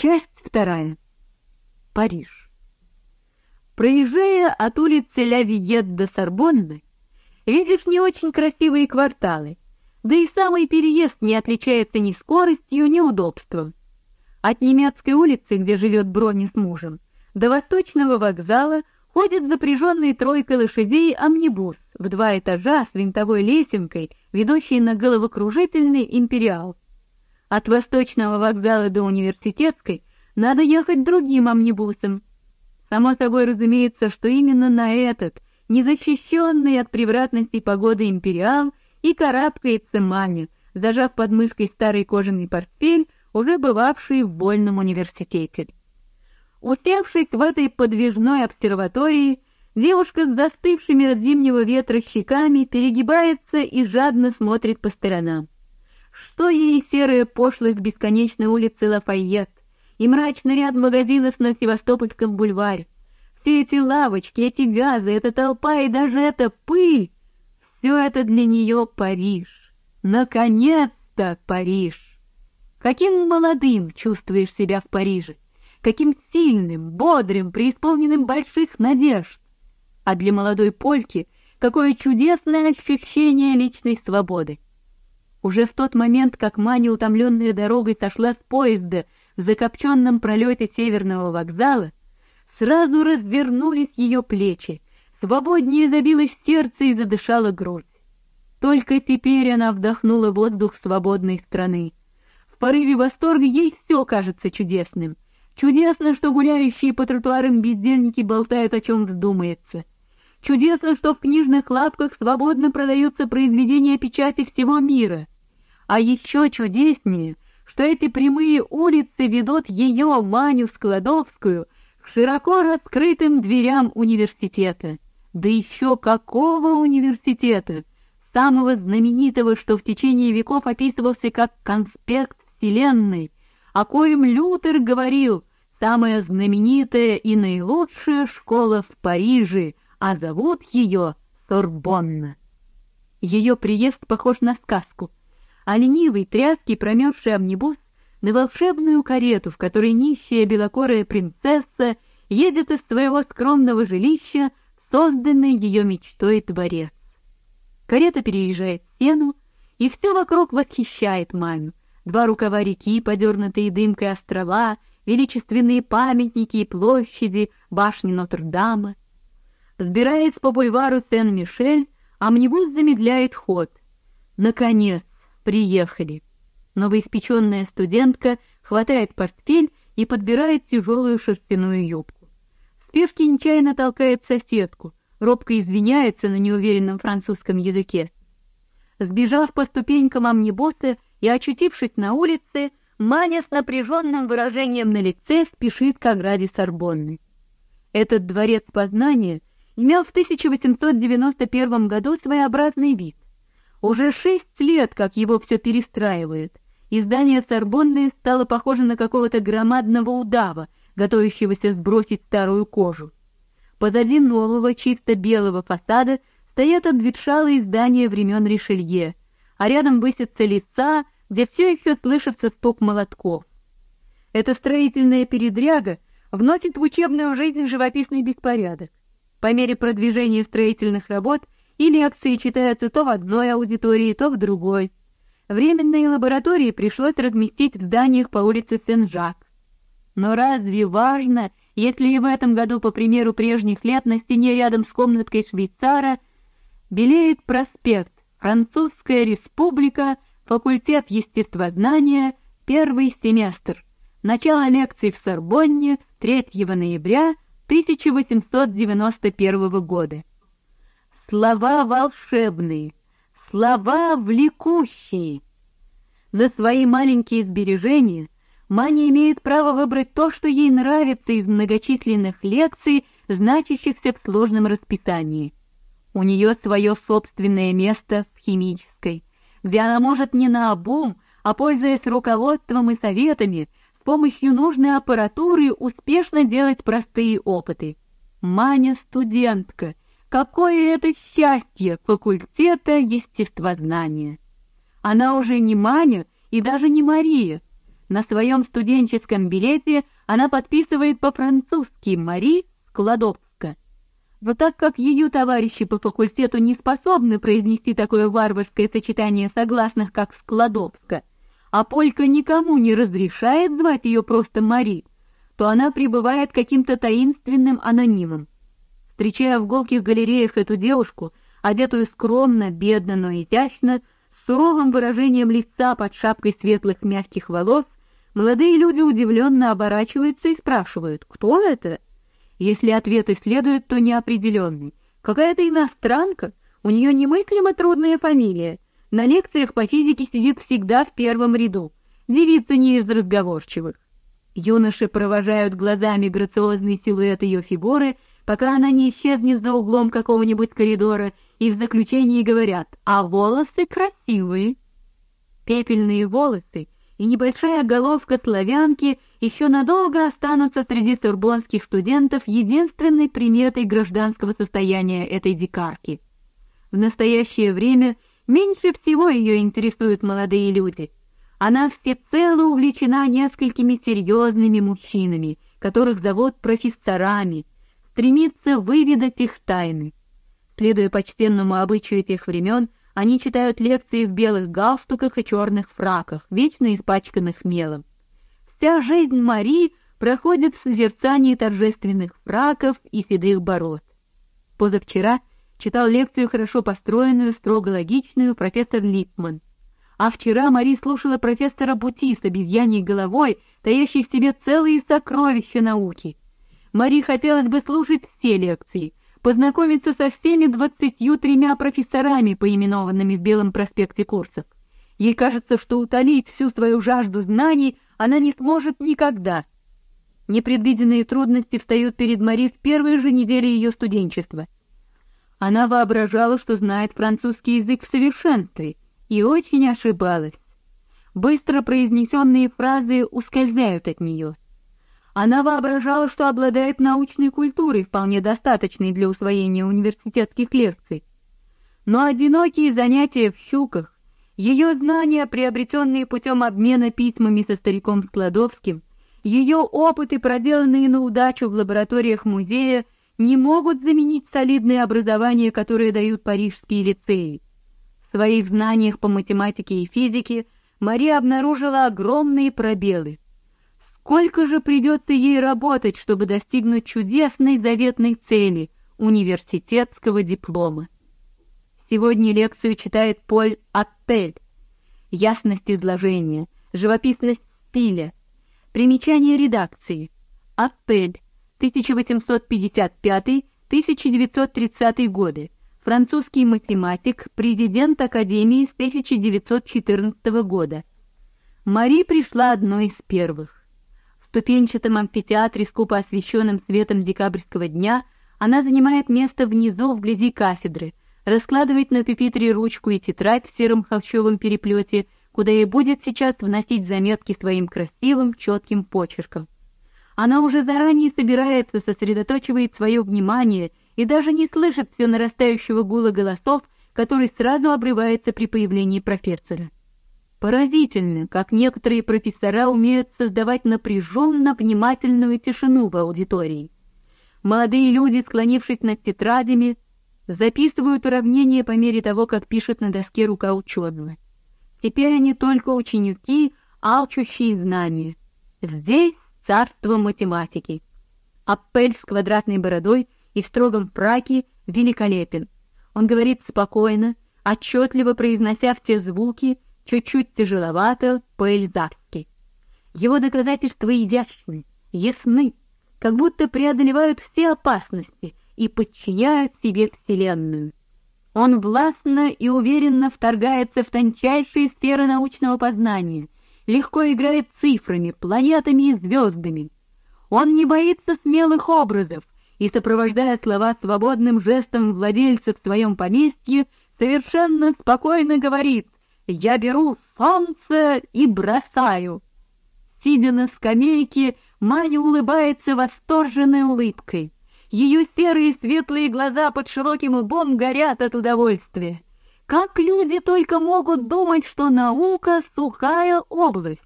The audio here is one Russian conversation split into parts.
Часть вторая. Париж. Проезжая от улицы Ля Виет до Сорбонны, видишь не очень красивые кварталы, да и самый переезд не отличается ни скоростью, ни удобством. От немецкой улицы, где живет Брони с мужем, до восточного вокзала ходит запряженный тройкой лошадей амнибус в два этажа с винтовой лесенкой, ведущий на головокружительный империал. От восточного вокзала до университетской надо ехать другим амнибусом. Само собой разумеется, что именно на этот, незащищенный от превратностей погоды империал, и карабкается Маня, зажав под мышкой старый кожаный портфель, уже бывавший в вольном университете. Усевшись в этой подвижной обсерватории, девушка с застывшими от зимнего ветра щеками перегибается и жадно смотрит по сторонам. Что ей серая пошлость бесконечной улицы Лафайет и мрачный ряд магазинов на Севастопольском бульваре? Все эти лавочки, эти вязы, эта толпа и даже эта пыль — все это для нее Париж. Наконец-то Париж! Каким молодым чувствуешь себя в Париже, каким сильным, бодрым, преисполненным больших надежд. А для молодой польки какое чудесное ощущение личной свободы. Уже в тот момент, как Маня, утомленная дорогой, сошла с поезда в закопченном пролете северного вокзала, сразу развернулись ее плечи, свободнее забилось сердце и задышала грудь. Только теперь она вдохнула воздух свободной страны порыве восторга ей все кажется чудесным. Чудесно, что гуляющие по тротуарам бездельники болтают о чем вздумается. Чудесно, что в книжных лавках свободно продаются произведения печати всего мира. А еще чудеснее, что эти прямые улицы ведут ее, Маню Складовскую, к широко раскрытым дверям университета. Да еще какого университета? Самого знаменитого, что в течение веков описывался как конспект вселенной, о коем Лютер говорил, самая знаменитая и наилучшая школа в Париже, а зовут ее Сорбонна. Ее приезд похож на сказку, а ленивый, тряский, промерзший амнибус на волшебную карету, в которой нищая белокорая принцесса едет из своего скромного жилища, созданный ее мечтой дворец. Карета переезжает стену, и все вокруг восхищает маму два рукава реки, подернутые дымкой острова, величественные памятники и площади, башни Нотр-Дама. Сбираясь по бульвару Сен-Мишель, амнибус замедляет ход. Наконец, приехали. Новоиспеченная студентка хватает портфель и подбирает тяжелую шерстяную юбку. В спешке нечаянно толкает соседку, робко извиняется на неуверенном французском языке. Сбежав по ступенькам амнибуса, и, очутившись на улице, Маня с напряженным выражением на лице спешит к ограде Сорбонны. Этот дворец познания имел в 1891 году своеобразный вид. Уже шесть лет, как его все перестраивают, и здание Сорбонны стало похоже на какого-то громадного удава, готовящегося сбросить старую кожу. Позади нового чисто белого фасада стоят обветшалые здания времен Ришелье, а рядом высятся лица, где все еще слышится стук молотков. Эта строительная передряга вносит в учебную жизнь живописный беспорядок. По мере продвижения строительных работ и лекции читаются то в одной аудитории, то в другой. Временные лаборатории пришлось разместить в зданиях по улице Сен-Жак. Но разве важно, если и в этом году, по примеру прежних лет, на стене рядом с комнаткой швейцара белеет проспект Французская республика, факультет естествознания, первый семестр. Начало лекций в Сорбонне 3 ноября 1891 года. Слова волшебные, слова влекущие. За свои маленькие сбережения Маня имеет право выбрать то, что ей нравится из многочисленных лекций, значащихся в сложном расписании. У нее свое собственное место в химической, где она может не наобум, а пользуясь руководством и советами, с помощью нужной аппаратуры успешно делать простые опыты. Маня студентка. Какое это счастье факультета естествознания. Она уже не Маня и даже не Мария. На своем студенческом билете она подписывает по-французски «Мари Складовска». Но так как ее товарищи по факультету не способны произнести такое варварское сочетание согласных, как Складовска, а Полька никому не разрешает звать ее просто Мари, то она пребывает каким-то таинственным анонимом. Встречая в голких галереях эту девушку, одетую скромно, бедно, но изящно, с суровым выражением лица под шапкой светлых мягких волос, молодые люди удивленно оборачиваются и спрашивают, кто это? Если ответы следуют, то неопределенный. Какая-то иностранка, у нее немыслимо трудная фамилия. На лекциях по физике сидит всегда в первом ряду. Девица не из разговорчивых. Юноши провожают глазами грациозный силуэт ее фигуры, пока она не исчезнет за углом какого-нибудь коридора, и в заключении говорят: "А волосы красивые". Пепельные волосы и небольшая головка славянки еще надолго останутся среди турбонских студентов единственной приметой гражданского состояния этой дикарки. В настоящее время меньше всего ее интересуют молодые люди. Она всецело увлечена несколькими серьезными мужчинами, которых зовут профессорами, стремится выведать их тайны. Следуя почтенному обычаю тех времен, они читают лекции в белых галстуках и черных фраках, вечно испачканных мелом. Вся жизнь Мари проходит в созерцании торжественных фраков и седых бород. Позавчера читал лекцию хорошо построенную, строго логичную профессор Липман. А вчера Мари слушала профессора Бути с обезьяньей головой, таящей в себе целые сокровища науки. Мари хотелось бы слушать все лекции, познакомиться со всеми двадцатью тремя профессорами, поименованными в Белом проспекте курсов. Ей кажется, что утолить всю свою жажду знаний она не сможет никогда. Непредвиденные трудности встают перед Мари с первой же недели ее студенчества. Она воображала, что знает французский язык в совершенстве, и очень ошибалась. Быстро произнесенные фразы ускользают от нее. Она воображала, что обладает научной культурой, вполне достаточной для усвоения университетских лекций. Но одинокие занятия в щуках, ее знания, приобретенные путем обмена письмами со стариком Складовским, ее опыты, проделанные на удачу в лабораториях музея, не могут заменить солидное образование, которое дают парижские лицеи. В своих знаниях по математике и физике Мария обнаружила огромные пробелы. Сколько же придется ей работать, чтобы достигнуть чудесной заветной цели университетского диплома? Сегодня лекцию читает Поль Аттель. Ясность изложения, живописность стиля, примечание редакции. Аттель, 1855-1930 годы французский математик, президент Академии с 1914 года. Мари пришла одной из первых. В ступенчатом амфитеатре, скупо освещенном светом декабрьского дня, она занимает место внизу, вблизи кафедры, раскладывает на пюпитре ручку и тетрадь в сером холщовом переплете, куда ей будет сейчас вносить заметки своим красивым, четким почерком. Она уже заранее собирается, сосредотачивает свое внимание и даже не слышит все нарастающего гула голосов, который сразу обрывается при появлении профессора. Поразительно, как некоторые профессора умеют создавать напряженно внимательную тишину в аудитории. Молодые люди, склонившись над тетрадями, записывают уравнения по мере того, как пишет на доске рука ученого. Теперь они только ученики, алчущие знания. Здесь царство математики. Аппель с квадратной бородой — и в строгом фраке великолепен. Он говорит спокойно, отчетливо произнося все звуки, чуть-чуть тяжеловато по-эльзарски. Его доказательства изящны, ясны, как будто преодолевают все опасности и подчиняют себе вселенную. Он властно и уверенно вторгается в тончайшие сферы научного познания, легко играет цифрами, планетами и звездами. Он не боится смелых образов, и, сопровождая слова свободным жестом владельца в своем поместье, совершенно спокойно говорит «Я беру солнце и бросаю». Сидя на скамейке, Маня улыбается восторженной улыбкой. Ее серые светлые глаза под широким лбом горят от удовольствия. Как люди только могут думать, что наука — сухая область?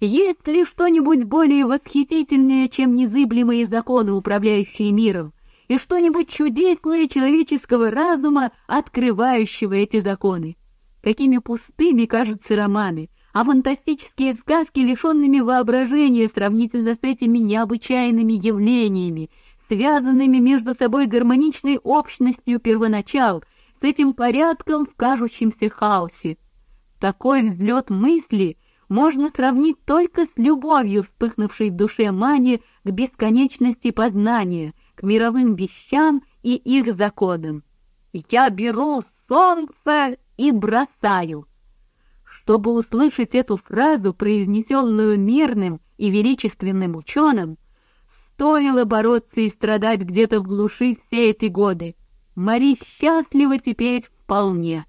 Есть ли что-нибудь более восхитительное, чем незыблемые законы, управляющие миром, и что-нибудь чудесное человеческого разума, открывающего эти законы? Какими пустыми кажутся романы, а фантастические сказки лишенными воображения сравнительно с этими необычайными явлениями, связанными между собой гармоничной общностью первоначал, с этим порядком в кажущемся хаосе. Такой взлет мысли можно сравнить только с любовью, вспыхнувшей в душе Мани к бесконечности познания, к мировым вещам и их законам. «Я беру солнце и бросаю». Чтобы услышать эту фразу, произнесенную мирным и величественным ученым, стоило бороться и страдать где-то в глуши все эти годы. Мари счастлива теперь вполне.